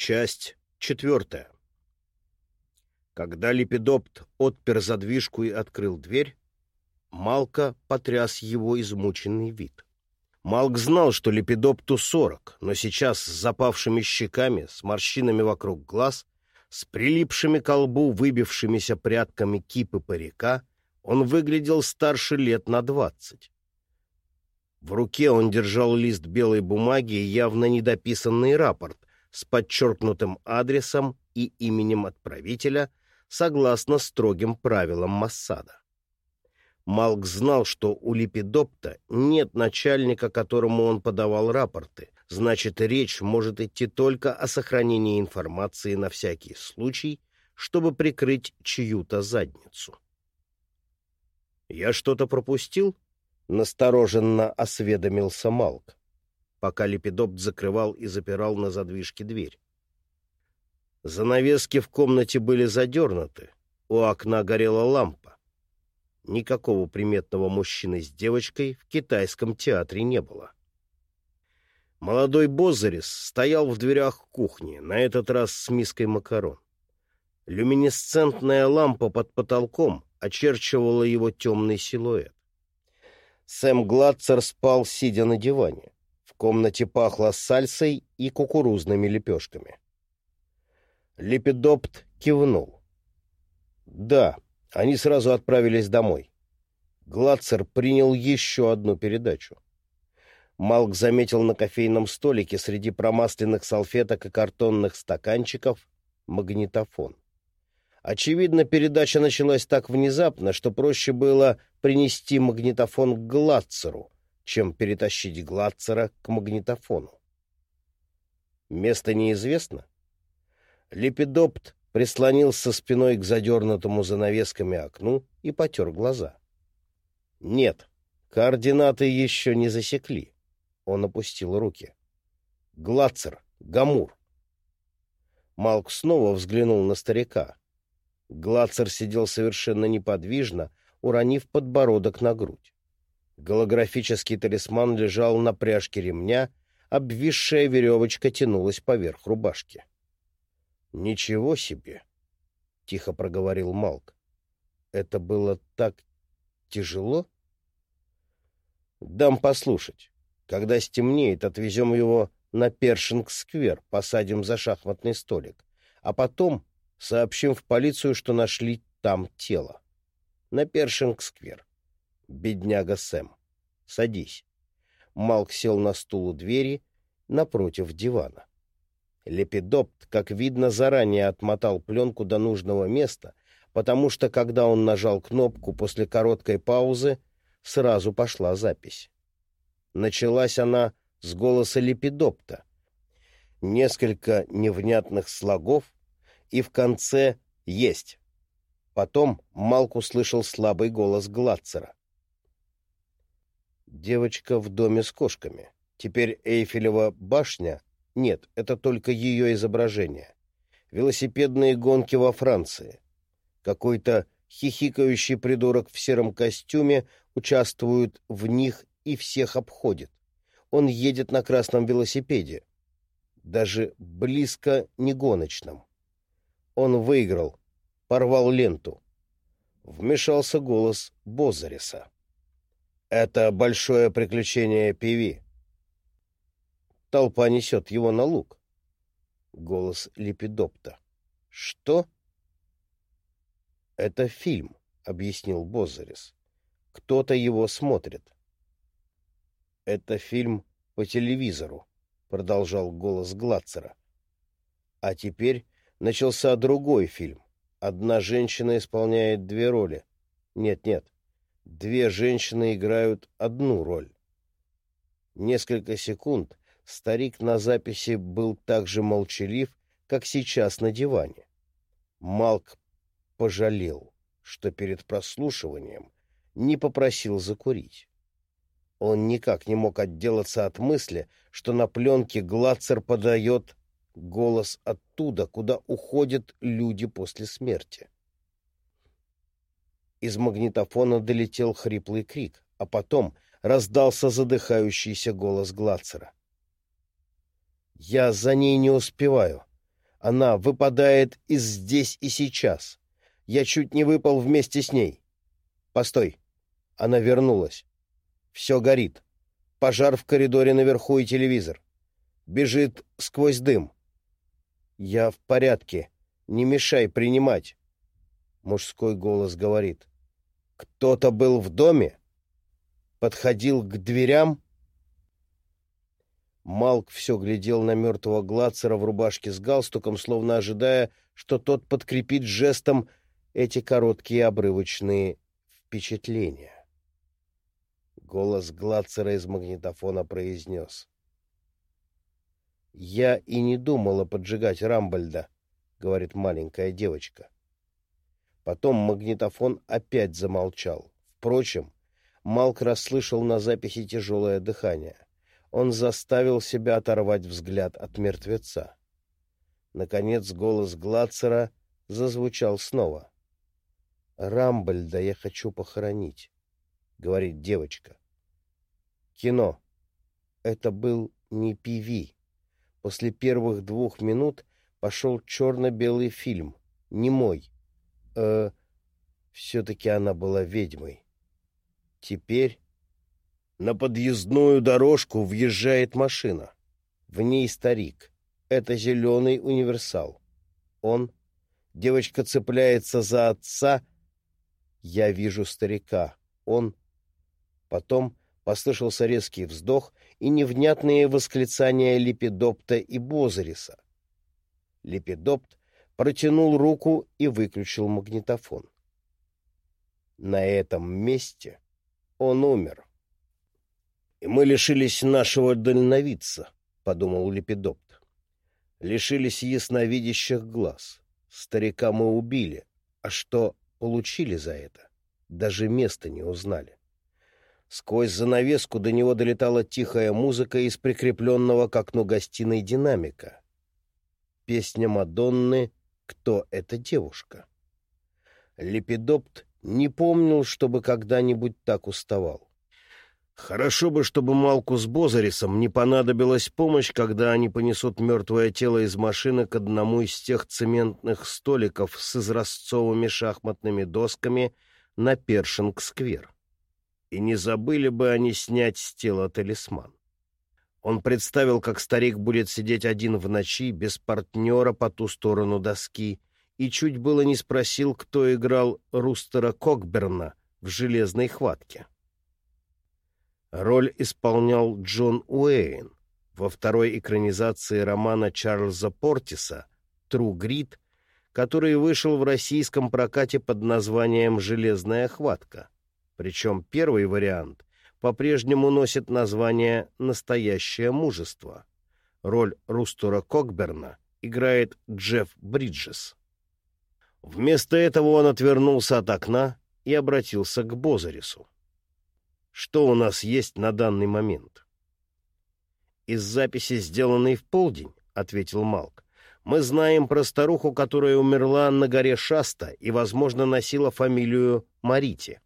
Часть четвертая. Когда Лепидопт отпер задвижку и открыл дверь, Малка потряс его измученный вид. Малк знал, что Лепидопту сорок, но сейчас с запавшими щеками, с морщинами вокруг глаз, с прилипшими к лбу выбившимися прядками кипы парика, он выглядел старше лет на двадцать. В руке он держал лист белой бумаги и явно недописанный рапорт, с подчеркнутым адресом и именем отправителя согласно строгим правилам Массада. Малк знал, что у Липидопта нет начальника, которому он подавал рапорты, значит, речь может идти только о сохранении информации на всякий случай, чтобы прикрыть чью-то задницу. «Я что-то пропустил?» — настороженно осведомился Малк пока Лепидопт закрывал и запирал на задвижке дверь. Занавески в комнате были задернуты, у окна горела лампа. Никакого приметного мужчины с девочкой в китайском театре не было. Молодой Бозарис стоял в дверях кухни, на этот раз с миской макарон. Люминесцентная лампа под потолком очерчивала его темный силуэт. Сэм Гладцер спал, сидя на диване комнате пахло сальсой и кукурузными лепешками. Лепидопт кивнул. Да, они сразу отправились домой. Гладцер принял еще одну передачу. Малк заметил на кофейном столике среди промасленных салфеток и картонных стаканчиков магнитофон. Очевидно, передача началась так внезапно, что проще было принести магнитофон к Гладцеру, чем перетащить Гладцера к магнитофону. Место неизвестно. Лепидопт прислонился спиной к задернутому занавесками окну и потер глаза. Нет, координаты еще не засекли. Он опустил руки. Гладцер, Гамур. Малк снова взглянул на старика. Гладцер сидел совершенно неподвижно, уронив подбородок на грудь. Голографический талисман лежал на пряжке ремня, обвисшая веревочка тянулась поверх рубашки. «Ничего себе!» — тихо проговорил Малк. «Это было так тяжело?» «Дам послушать. Когда стемнеет, отвезем его на Першинг-сквер, посадим за шахматный столик, а потом сообщим в полицию, что нашли там тело. На Першинг-сквер бедняга Сэм. Садись. Малк сел на стул у двери напротив дивана. Лепидопт, как видно, заранее отмотал пленку до нужного места, потому что, когда он нажал кнопку после короткой паузы, сразу пошла запись. Началась она с голоса Лепидопта. Несколько невнятных слогов, и в конце «Есть». Потом Малк услышал слабый голос Гладцера. Девочка в доме с кошками. Теперь Эйфелева башня? Нет, это только ее изображение. Велосипедные гонки во Франции. Какой-то хихикающий придурок в сером костюме участвует в них и всех обходит. Он едет на красном велосипеде. Даже близко не гоночном. Он выиграл, порвал ленту. Вмешался голос Бозариса. Это большое приключение Пиви. Толпа несет его на луг. Голос Липидопта. Что? Это фильм, объяснил Бозарис. Кто-то его смотрит. Это фильм по телевизору, продолжал голос Гладцера. А теперь начался другой фильм. Одна женщина исполняет две роли. Нет-нет, Две женщины играют одну роль. Несколько секунд старик на записи был так же молчалив, как сейчас на диване. Малк пожалел, что перед прослушиванием не попросил закурить. Он никак не мог отделаться от мысли, что на пленке Глацер подает голос оттуда, куда уходят люди после смерти. Из магнитофона долетел хриплый крик, а потом раздался задыхающийся голос Глацера. «Я за ней не успеваю. Она выпадает из здесь и сейчас. Я чуть не выпал вместе с ней. Постой. Она вернулась. Все горит. Пожар в коридоре наверху и телевизор. Бежит сквозь дым. Я в порядке. Не мешай принимать. Мужской голос говорит. Кто-то был в доме? Подходил к дверям? Малк все глядел на мертвого Глацера в рубашке с галстуком, словно ожидая, что тот подкрепит жестом эти короткие обрывочные впечатления. Голос Глацера из магнитофона произнес. «Я и не думала поджигать Рамбольда», — говорит маленькая девочка. Потом магнитофон опять замолчал. Впрочем, Малк расслышал на записи тяжелое дыхание. Он заставил себя оторвать взгляд от мертвеца. Наконец голос Глацера зазвучал снова. «Рамбольда я хочу похоронить», — говорит девочка. Кино. Это был не пиви. После первых двух минут пошел черно-белый фильм. Не мой. Э, все-таки она была ведьмой. Теперь на подъездную дорожку въезжает машина. В ней старик. Это зеленый универсал. Он... Девочка цепляется за отца я вижу старика. Он... Потом послышался резкий вздох и невнятные восклицания Лепидопта и Бозариса. Лепидопт протянул руку и выключил магнитофон. На этом месте он умер. «И мы лишились нашего дальновидца», — подумал Лепидопт. «Лишились ясновидящих глаз. Старика мы убили. А что получили за это. Даже места не узнали. Сквозь занавеску до него долетала тихая музыка из прикрепленного к окну гостиной динамика. Песня Мадонны «Кто эта девушка?». Лепидопт не помнил, чтобы когда-нибудь так уставал. Хорошо бы, чтобы Малку с Бозарисом не понадобилась помощь, когда они понесут мертвое тело из машины к одному из тех цементных столиков с изразцовыми шахматными досками на Першинг-сквер. И не забыли бы они снять с тела талисман. Он представил, как старик будет сидеть один в ночи, без партнера по ту сторону доски, и чуть было не спросил, кто играл Рустера Кокберна в «Железной хватке». Роль исполнял Джон Уэйн во второй экранизации романа Чарльза Портиса «Тру Грид», который вышел в российском прокате под названием «Железная хватка». Причем первый вариант по-прежнему носит название «Настоящее мужество». Роль Рустура Кокберна играет Джефф Бриджес. Вместо этого он отвернулся от окна и обратился к Бозарису. Что у нас есть на данный момент? Из записи, сделанной в полдень, — ответил Малк, — мы знаем про старуху, которая умерла на горе Шаста и, возможно, носила фамилию Марити.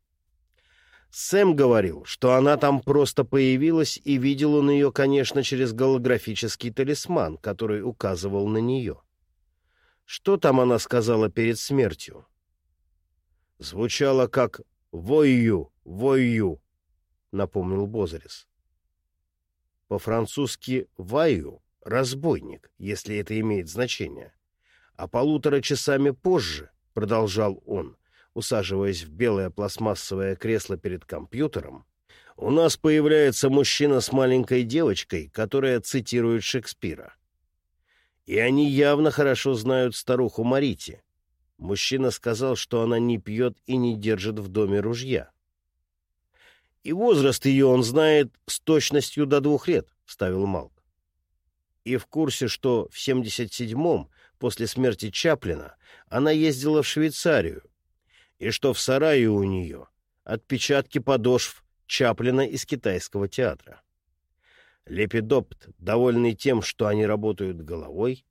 Сэм говорил, что она там просто появилась, и видел он ее, конечно, через голографический талисман, который указывал на нее. Что там она сказала перед смертью? Звучало как «Вою, вою», напомнил Бозарис. По-французски «ваю» — разбойник, если это имеет значение. А полутора часами позже, — продолжал он, усаживаясь в белое пластмассовое кресло перед компьютером, у нас появляется мужчина с маленькой девочкой, которая цитирует Шекспира. И они явно хорошо знают старуху Марити. Мужчина сказал, что она не пьет и не держит в доме ружья. И возраст ее он знает с точностью до двух лет, — вставил Малк. И в курсе, что в 77-м, после смерти Чаплина, она ездила в Швейцарию, и что в сарае у нее отпечатки подошв Чаплина из китайского театра. Лепидопт, довольный тем, что они работают головой,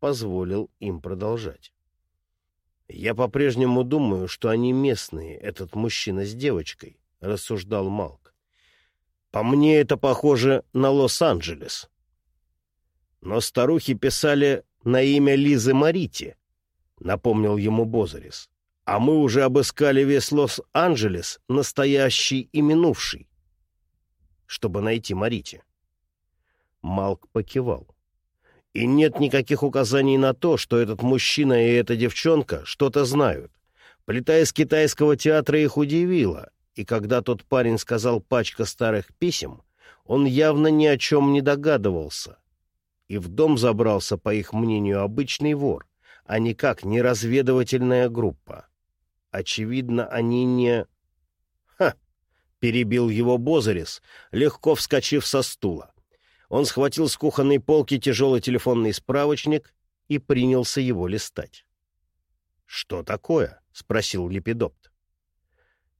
позволил им продолжать. Я по-прежнему думаю, что они местные, этот мужчина с девочкой, — рассуждал Малк. «По мне это похоже на Лос-Анджелес». Но старухи писали на имя Лизы Марити, — напомнил ему Бозарис. А мы уже обыскали весь Лос-Анджелес, настоящий и минувший, чтобы найти Марити. Малк покивал. И нет никаких указаний на то, что этот мужчина и эта девчонка что-то знают. Плита из китайского театра их удивила, и когда тот парень сказал «пачка старых писем», он явно ни о чем не догадывался. И в дом забрался, по их мнению, обычный вор, а никак не разведывательная группа. Очевидно, они не... «Ха!» — перебил его Бозарис, легко вскочив со стула. Он схватил с кухонной полки тяжелый телефонный справочник и принялся его листать. «Что такое?» — спросил Лепидопт.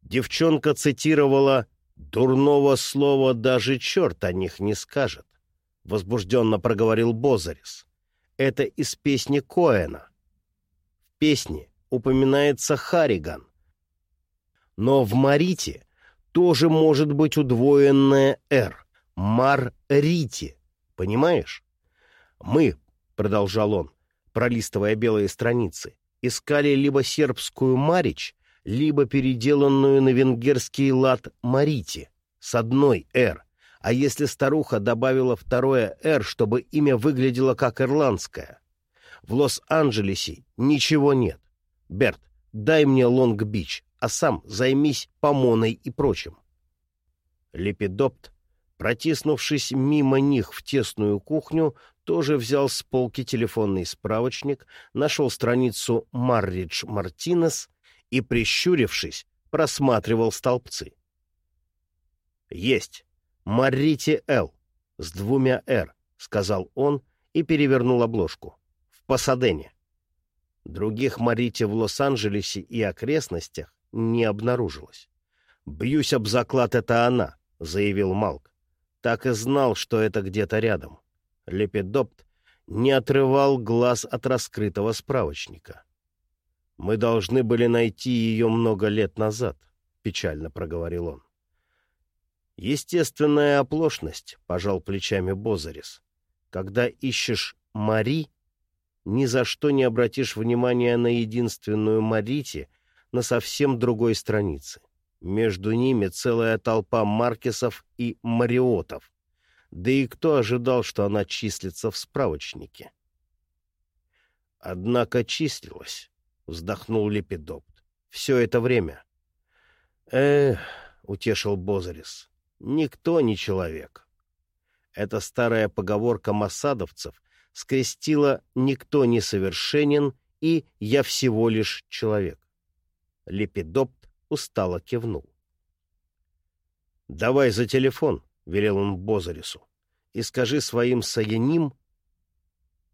Девчонка цитировала «Дурного слова даже черт о них не скажет», — возбужденно проговорил Бозарис. «Это из песни Коэна». В песне упоминается Хариган. Но в Марите тоже может быть удвоенное «р» — Мар-Рити, понимаешь? Мы, — продолжал он, пролистывая белые страницы, — искали либо сербскую «Марич», либо переделанную на венгерский лад «Марити» с одной «р», а если старуха добавила второе «р», чтобы имя выглядело как ирландское? В Лос-Анджелесе ничего нет. Берт, дай мне Лонг-Бич, а сам займись помоной и прочим. Лепидопт, протиснувшись мимо них в тесную кухню, тоже взял с полки телефонный справочник, нашел страницу «Марридж Мартинес» и, прищурившись, просматривал столбцы. «Есть! Маррити Л. с двумя «Р», — сказал он и перевернул обложку. «В Пасадене». Других Марити в Лос-Анджелесе и окрестностях не обнаружилось. «Бьюсь об заклад, это она», — заявил Малк. Так и знал, что это где-то рядом. Лепидопт не отрывал глаз от раскрытого справочника. «Мы должны были найти ее много лет назад», — печально проговорил он. «Естественная оплошность», — пожал плечами Бозарис. «Когда ищешь Мари, ни за что не обратишь внимания на единственную Марити на совсем другой странице. Между ними целая толпа Маркесов и Мариотов. Да и кто ожидал, что она числится в справочнике? Однако числилась, — вздохнул Лепидопт. Все это время. Эх, — утешил Бозарис, — никто не человек. Это старая поговорка массадовцев скрестила «никто не совершенен» и «я всего лишь человек». Лепидопт устало кивнул. «Давай за телефон», — велел он Бозарису, — «и скажи своим саяним,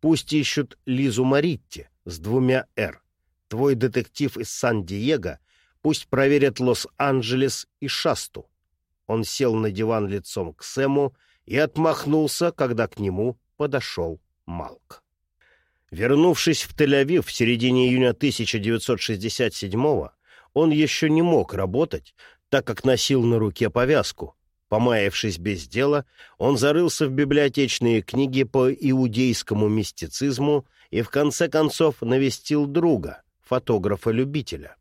пусть ищут Лизу Маритти с двумя «Р». Твой детектив из Сан-Диего пусть проверят Лос-Анджелес и Шасту». Он сел на диван лицом к Сэму и отмахнулся, когда к нему подошел Малк. Вернувшись в Тель-Авив в середине июня 1967-го, он еще не мог работать, так как носил на руке повязку. Помаявшись без дела, он зарылся в библиотечные книги по иудейскому мистицизму и в конце концов навестил друга, фотографа-любителя.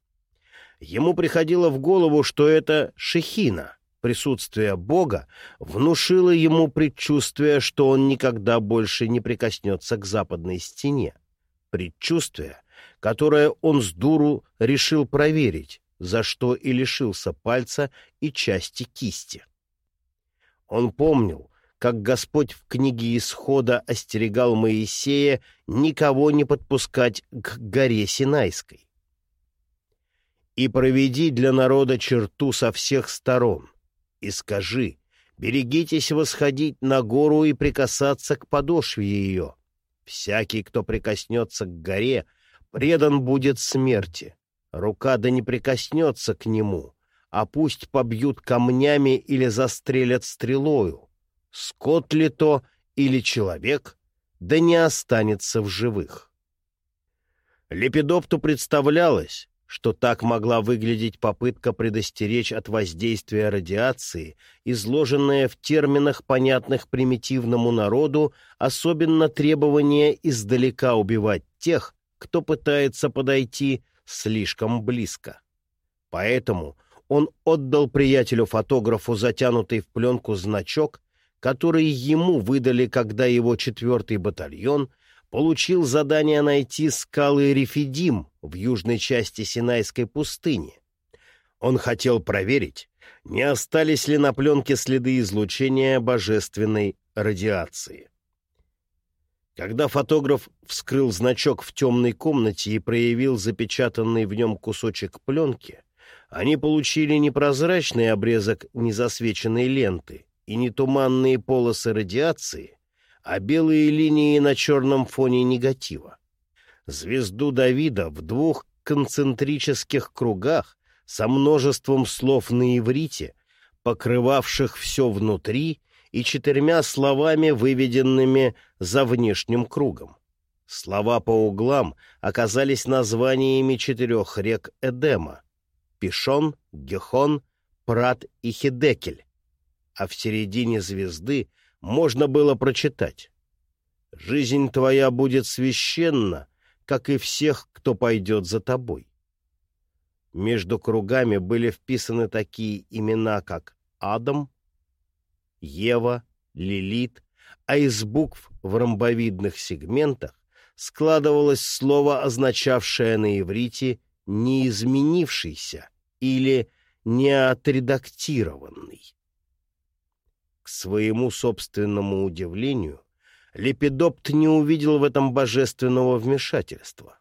Ему приходило в голову, что это шехина — Присутствие Бога внушило ему предчувствие, что он никогда больше не прикоснется к западной стене. Предчувствие, которое он с дуру решил проверить, за что и лишился пальца и части кисти. Он помнил, как Господь в книге Исхода остерегал Моисея никого не подпускать к горе Синайской. «И проведи для народа черту со всех сторон, и скажи, берегитесь восходить на гору и прикасаться к подошве ее. Всякий, кто прикоснется к горе, предан будет смерти. Рука да не прикоснется к нему, а пусть побьют камнями или застрелят стрелою. Скот ли то или человек, да не останется в живых. Лепидопту представлялось, что так могла выглядеть попытка предостеречь от воздействия радиации, изложенная в терминах, понятных примитивному народу, особенно требование издалека убивать тех, кто пытается подойти слишком близко. Поэтому он отдал приятелю-фотографу затянутый в пленку значок, который ему выдали, когда его четвертый батальон — получил задание найти скалы Рефидим в южной части Синайской пустыни. Он хотел проверить, не остались ли на пленке следы излучения божественной радиации. Когда фотограф вскрыл значок в темной комнате и проявил запечатанный в нем кусочек пленки, они получили не прозрачный обрезок незасвеченной ленты и не туманные полосы радиации, а белые линии на черном фоне негатива. Звезду Давида в двух концентрических кругах со множеством слов на иврите, покрывавших все внутри, и четырьмя словами, выведенными за внешним кругом. Слова по углам оказались названиями четырех рек Эдема — Пишон, Гехон, Прат и Хидекель, а в середине звезды — можно было прочитать. «Жизнь твоя будет священна, как и всех, кто пойдет за тобой». Между кругами были вписаны такие имена, как Адам, Ева, Лилит, а из букв в ромбовидных сегментах складывалось слово, означавшее на иврите «неизменившийся» или «неотредактированный». Своему собственному удивлению, Лепидопт не увидел в этом божественного вмешательства.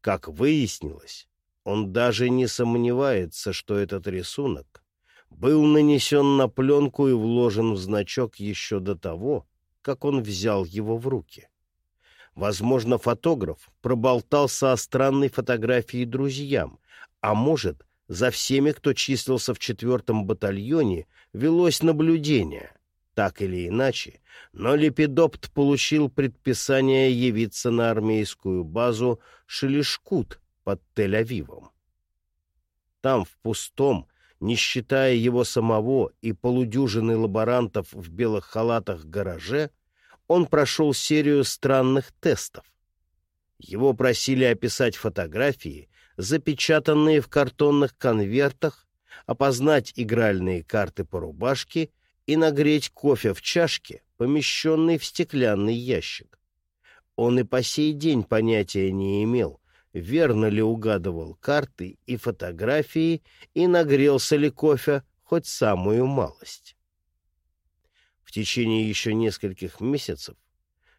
Как выяснилось, он даже не сомневается, что этот рисунок был нанесен на пленку и вложен в значок еще до того, как он взял его в руки. Возможно, фотограф проболтался о странной фотографии друзьям, а может, за всеми, кто числился в четвертом батальоне, велось наблюдение. Так или иначе, но Лепидопт получил предписание явиться на армейскую базу Шелешкут под Тель-Авивом. Там, в пустом, не считая его самого и полудюжины лаборантов в белых халатах гараже, он прошел серию странных тестов. Его просили описать фотографии, запечатанные в картонных конвертах, опознать игральные карты по рубашке и нагреть кофе в чашке, помещенной в стеклянный ящик. Он и по сей день понятия не имел, верно ли угадывал карты и фотографии и нагрелся ли кофе хоть самую малость. В течение еще нескольких месяцев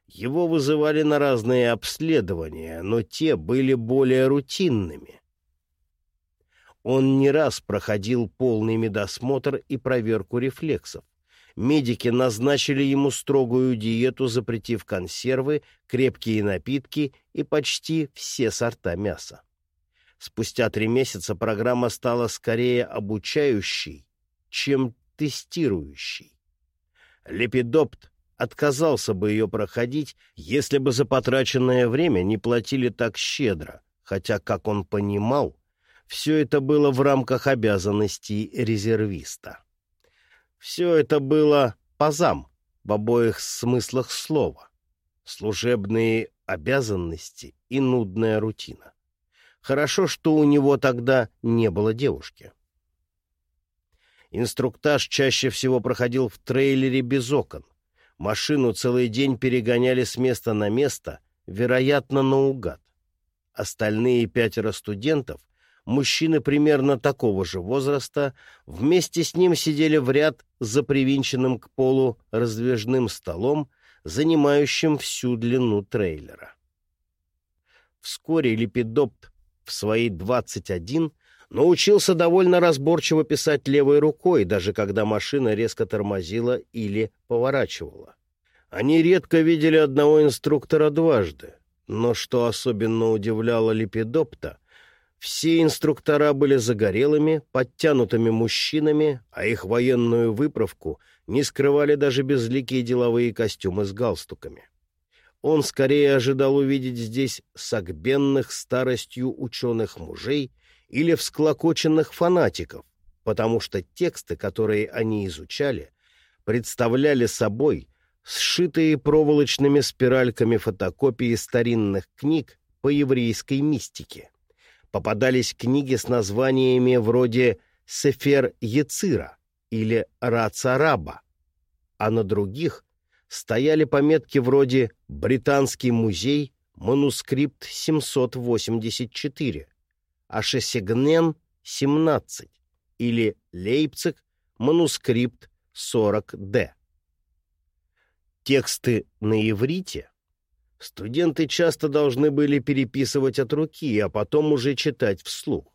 его вызывали на разные обследования, но те были более рутинными. Он не раз проходил полный медосмотр и проверку рефлексов. Медики назначили ему строгую диету, запретив консервы, крепкие напитки и почти все сорта мяса. Спустя три месяца программа стала скорее обучающей, чем тестирующей. Лепидопт отказался бы ее проходить, если бы за потраченное время не платили так щедро, хотя, как он понимал, все это было в рамках обязанностей резервиста. Все это было пазам в обоих смыслах слова. Служебные обязанности и нудная рутина. Хорошо, что у него тогда не было девушки. Инструктаж чаще всего проходил в трейлере без окон, Машину целый день перегоняли с места на место, вероятно, наугад. Остальные пятеро студентов, мужчины примерно такого же возраста, вместе с ним сидели в ряд за привинченным к полу раздвижным столом, занимающим всю длину трейлера. Вскоре Лепидопт в свои 21 научился довольно разборчиво писать левой рукой, даже когда машина резко тормозила или поворачивала. Они редко видели одного инструктора дважды, но что особенно удивляло Лепидопта, все инструктора были загорелыми, подтянутыми мужчинами, а их военную выправку не скрывали даже безликие деловые костюмы с галстуками. он скорее ожидал увидеть здесь согбенных старостью ученых мужей или всклокоченных фанатиков, потому что тексты, которые они изучали, представляли собой сшитые проволочными спиральками фотокопии старинных книг по еврейской мистике. Попадались книги с названиями вроде «Сефер Яцира» или «Рацараба», а на других стояли пометки вроде «Британский музей», «Манускрипт 784», «Ашесигнен 17» или «Лейпциг», «Манускрипт 40-Д». Тексты на иврите студенты часто должны были переписывать от руки, а потом уже читать вслух.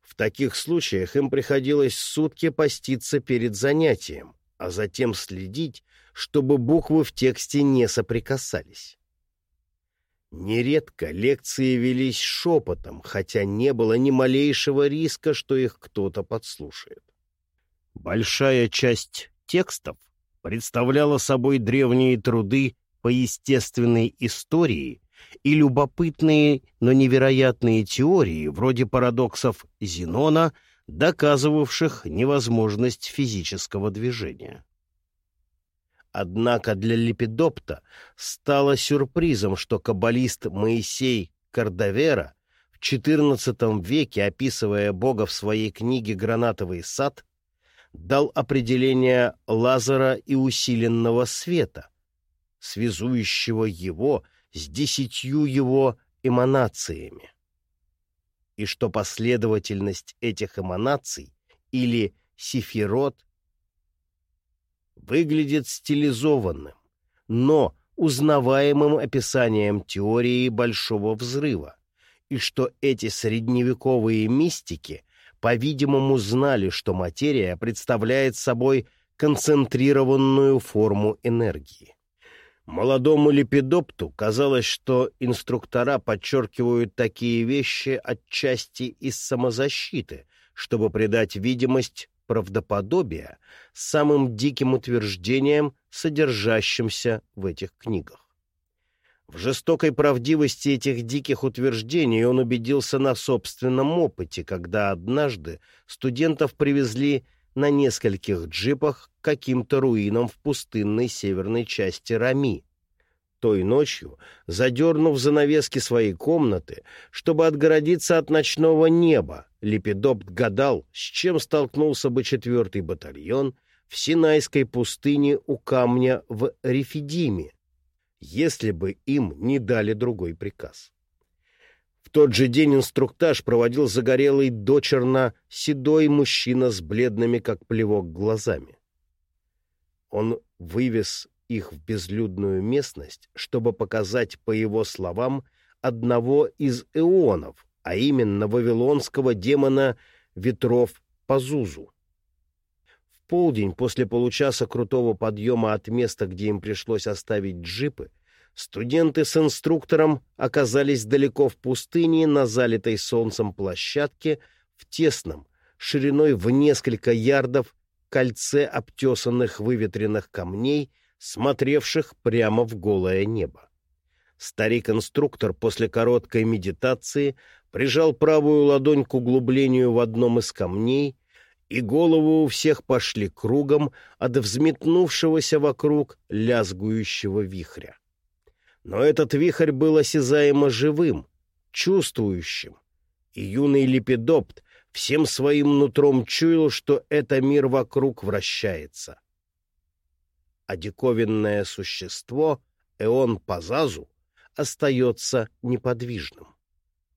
В таких случаях им приходилось сутки поститься перед занятием, а затем следить, чтобы буквы в тексте не соприкасались. Нередко лекции велись шепотом, хотя не было ни малейшего риска, что их кто-то подслушает. Большая часть текстов представляла собой древние труды по естественной истории и любопытные, но невероятные теории, вроде парадоксов Зенона, доказывавших невозможность физического движения. Однако для Лепидопта стало сюрпризом, что каббалист Моисей Кардавера в XIV веке, описывая Бога в своей книге «Гранатовый сад», дал определение лазера и усиленного света, связующего его с десятью его эманациями. И что последовательность этих эманаций или сифирот выглядит стилизованным, но узнаваемым описанием теории Большого Взрыва, и что эти средневековые мистики, по-видимому, знали, что материя представляет собой концентрированную форму энергии. Молодому лепидопту казалось, что инструктора подчеркивают такие вещи отчасти из самозащиты, чтобы придать видимость правдоподобия самым диким утверждениям, содержащимся в этих книгах. В жестокой правдивости этих диких утверждений он убедился на собственном опыте, когда однажды студентов привезли на нескольких джипах к каким-то руинам в пустынной северной части Рами, той ночью, задернув занавески своей комнаты, чтобы отгородиться от ночного неба, Лепидопт гадал, с чем столкнулся бы четвертый батальон в Синайской пустыне у камня в Рефидиме, если бы им не дали другой приказ. В тот же день инструктаж проводил загорелый дочерно седой мужчина с бледными, как плевок, глазами. Он вывез их в безлюдную местность, чтобы показать, по его словам, одного из эонов, а именно вавилонского демона ветров Пазузу. В полдень после получаса крутого подъема от места, где им пришлось оставить джипы, студенты с инструктором оказались далеко в пустыне на залитой солнцем площадке в тесном, шириной в несколько ярдов, кольце обтесанных выветренных камней — смотревших прямо в голое небо. Старик-инструктор после короткой медитации прижал правую ладонь к углублению в одном из камней, и голову у всех пошли кругом от взметнувшегося вокруг лязгующего вихря. Но этот вихрь был осязаемо живым, чувствующим, и юный лепидопт всем своим нутром чуял, что это мир вокруг вращается а диковинное существо, Эон Пазазу, остается неподвижным.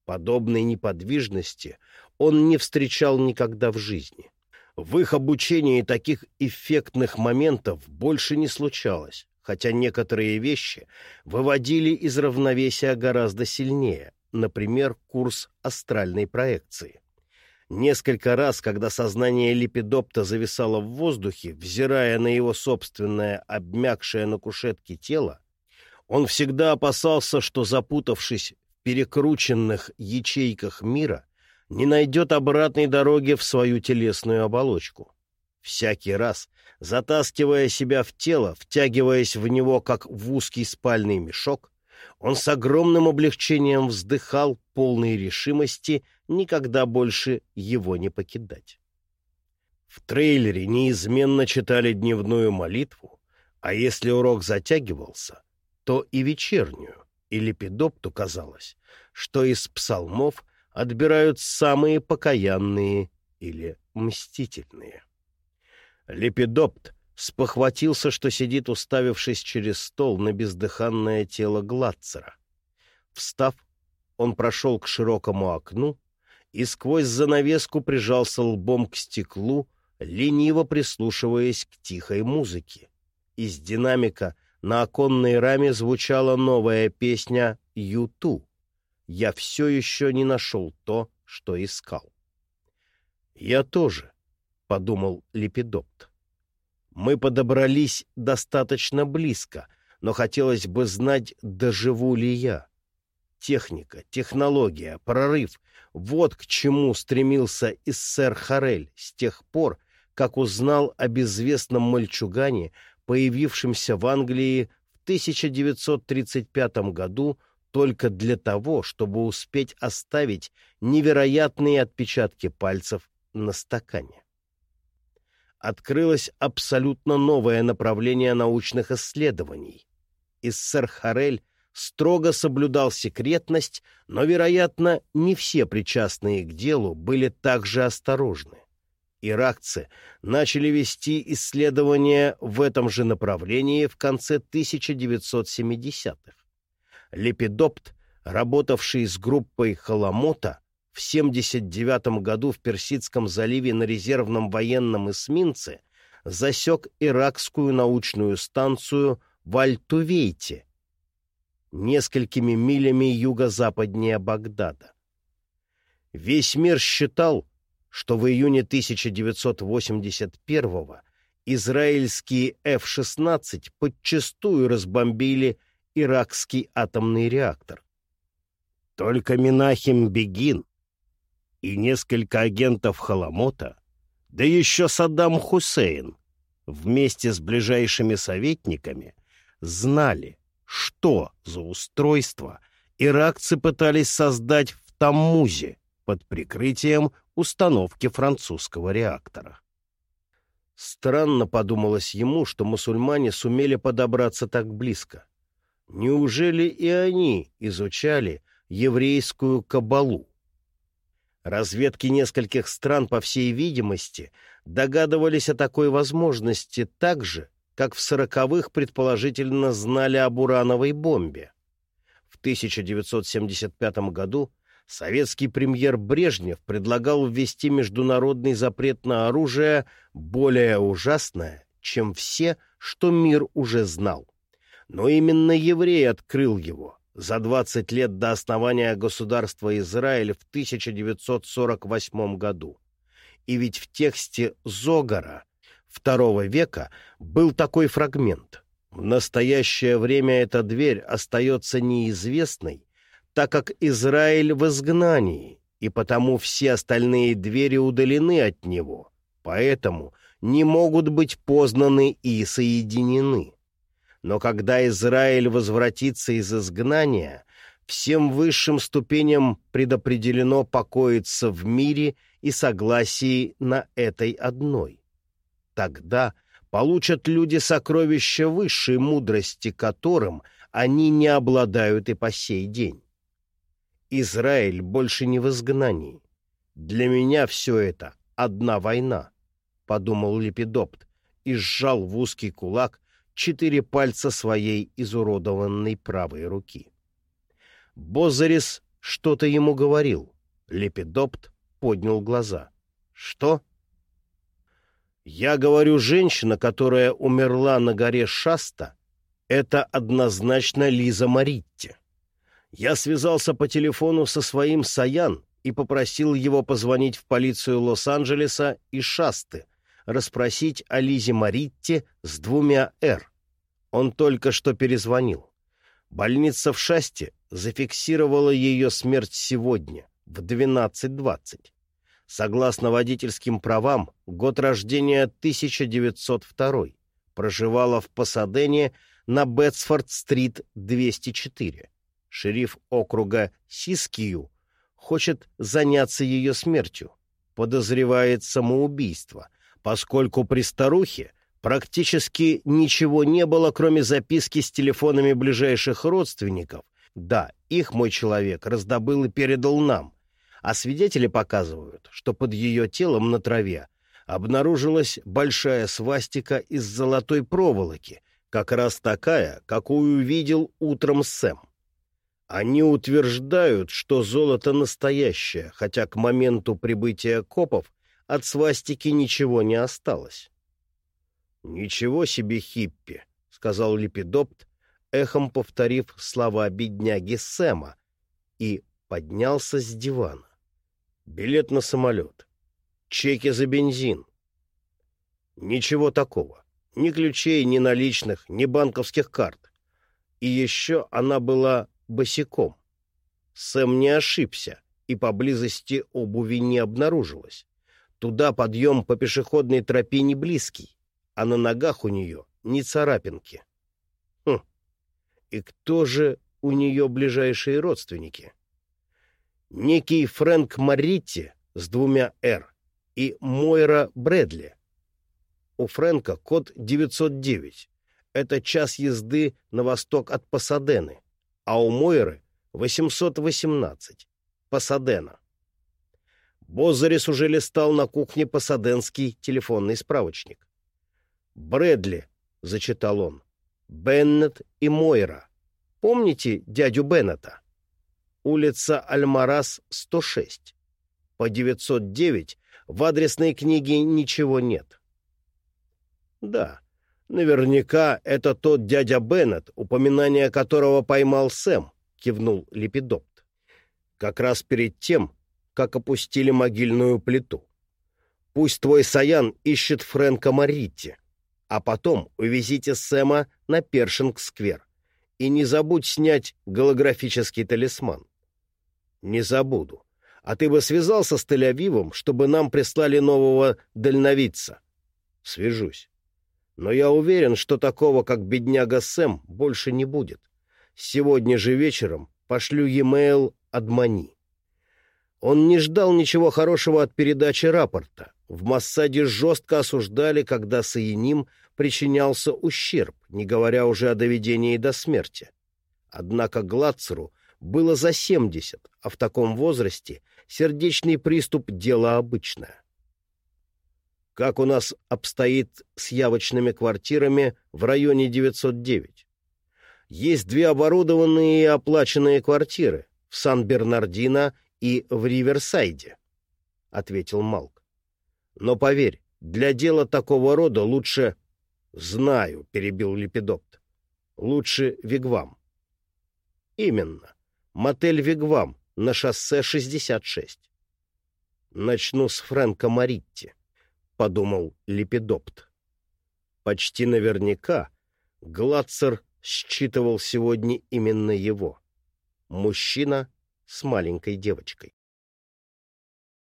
Подобной неподвижности он не встречал никогда в жизни. В их обучении таких эффектных моментов больше не случалось, хотя некоторые вещи выводили из равновесия гораздо сильнее, например, курс астральной проекции. Несколько раз, когда сознание липидопта зависало в воздухе, взирая на его собственное обмякшее на кушетке тело, он всегда опасался, что, запутавшись в перекрученных ячейках мира, не найдет обратной дороги в свою телесную оболочку. Всякий раз, затаскивая себя в тело, втягиваясь в него, как в узкий спальный мешок, Он с огромным облегчением вздыхал, полной решимости никогда больше его не покидать. В трейлере неизменно читали дневную молитву, а если урок затягивался, то и вечернюю, и Лепидопту казалось, что из псалмов отбирают самые покаянные или мстительные. Лепидопт спохватился, что сидит, уставившись через стол на бездыханное тело Гладцера. Встав, он прошел к широкому окну и сквозь занавеску прижался лбом к стеклу, лениво прислушиваясь к тихой музыке. Из динамика на оконной раме звучала новая песня «Юту». Я все еще не нашел то, что искал. «Я тоже», — подумал Лепидопт. Мы подобрались достаточно близко, но хотелось бы знать, доживу ли я. Техника, технология, прорыв — вот к чему стремился и сэр Харель с тех пор, как узнал о безвестном мальчугане, появившемся в Англии в 1935 году только для того, чтобы успеть оставить невероятные отпечатки пальцев на стакане открылось абсолютно новое направление научных исследований. Иссер Харель строго соблюдал секретность, но, вероятно, не все причастные к делу были также осторожны. Иракцы начали вести исследования в этом же направлении в конце 1970-х. Лепидопт, работавший с группой Халамота, в 79 году в Персидском заливе на резервном военном эсминце засек иракскую научную станцию в Аль-Тувейте, несколькими милями юго-западнее Багдада. Весь мир считал, что в июне 1981-го израильские F-16 подчастую разбомбили иракский атомный реактор. Только Минахим Бегин и несколько агентов Халамота, да еще Саддам Хусейн, вместе с ближайшими советниками, знали, что за устройство иракцы пытались создать в Таммузе под прикрытием установки французского реактора. Странно подумалось ему, что мусульмане сумели подобраться так близко. Неужели и они изучали еврейскую кабалу? Разведки нескольких стран, по всей видимости, догадывались о такой возможности так же, как в сороковых предположительно знали об урановой бомбе. В 1975 году советский премьер Брежнев предлагал ввести международный запрет на оружие более ужасное, чем все, что мир уже знал. Но именно еврей открыл его, за 20 лет до основания государства Израиль в 1948 году. И ведь в тексте Зогара II века был такой фрагмент. В настоящее время эта дверь остается неизвестной, так как Израиль в изгнании, и потому все остальные двери удалены от него, поэтому не могут быть познаны и соединены. Но когда Израиль возвратится из изгнания, всем высшим ступеням предопределено покоиться в мире и согласии на этой одной. Тогда получат люди сокровища высшей мудрости, которым они не обладают и по сей день. Израиль больше не в изгнании. Для меня все это одна война, — подумал Лепидопт и сжал в узкий кулак четыре пальца своей изуродованной правой руки. Бозарис что-то ему говорил. Лепидопт поднял глаза. «Что?» «Я говорю, женщина, которая умерла на горе Шаста, это однозначно Лиза Маритти. Я связался по телефону со своим Саян и попросил его позвонить в полицию Лос-Анджелеса и Шасты, расспросить о Лизе Маритте с двумя «Р». Он только что перезвонил. Больница в Шасте зафиксировала ее смерть сегодня, в 12.20. Согласно водительским правам, год рождения 1902. Проживала в Пасадене, на Бетсфорд-стрит 204. Шериф округа Сискию хочет заняться ее смертью. Подозревает самоубийство, поскольку при старухе практически ничего не было, кроме записки с телефонами ближайших родственников. Да, их мой человек раздобыл и передал нам, а свидетели показывают, что под ее телом на траве обнаружилась большая свастика из золотой проволоки, как раз такая, какую видел утром Сэм. Они утверждают, что золото настоящее, хотя к моменту прибытия копов от свастики ничего не осталось. «Ничего себе хиппи!» — сказал Лепидопт, эхом повторив слова бедняги Сэма, и поднялся с дивана. «Билет на самолет. Чеки за бензин. Ничего такого. Ни ключей, ни наличных, ни банковских карт. И еще она была босиком. Сэм не ошибся, и поблизости обуви не обнаружилось. Туда подъем по пешеходной тропе не близкий, а на ногах у нее ни царапинки. Хм. И кто же у нее ближайшие родственники? Некий Фрэнк Маритти с двумя «Р» и Мойра Брэдли. У Фрэнка код 909. Это час езды на восток от Пасадены а у Мойры 818. Пасадена. Бозарис уже листал на кухне пасаденский телефонный справочник. «Брэдли», — зачитал он, — «Беннет и Мойра. Помните дядю Беннета? Улица Альмарас, 106. По 909 в адресной книге ничего нет». «Да, «Наверняка это тот дядя Беннет, упоминание которого поймал Сэм», — кивнул Лепидопт. «Как раз перед тем, как опустили могильную плиту. Пусть твой Саян ищет Фрэнка Маритти, а потом увезите Сэма на Першинг-сквер. И не забудь снять голографический талисман». «Не забуду. А ты бы связался с Тель-Авивом, чтобы нам прислали нового дальновидца?» «Свяжусь». Но я уверен, что такого, как бедняга Сэм, больше не будет. Сегодня же вечером пошлю e-mail Адмани. Он не ждал ничего хорошего от передачи рапорта. В Массаде жестко осуждали, когда Саяним причинялся ущерб, не говоря уже о доведении до смерти. Однако Гладцеру было за 70, а в таком возрасте сердечный приступ – дело обычное как у нас обстоит с явочными квартирами в районе 909. Есть две оборудованные и оплаченные квартиры в Сан-Бернардино и в Риверсайде, — ответил Малк. Но поверь, для дела такого рода лучше... — Знаю, — перебил Лепидопт. — Лучше Вигвам. — Именно. Мотель Вигвам на шоссе 66. Начну с Фрэнка Маритти. — подумал Лепидопт. Почти наверняка Гладцер считывал сегодня именно его. Мужчина с маленькой девочкой.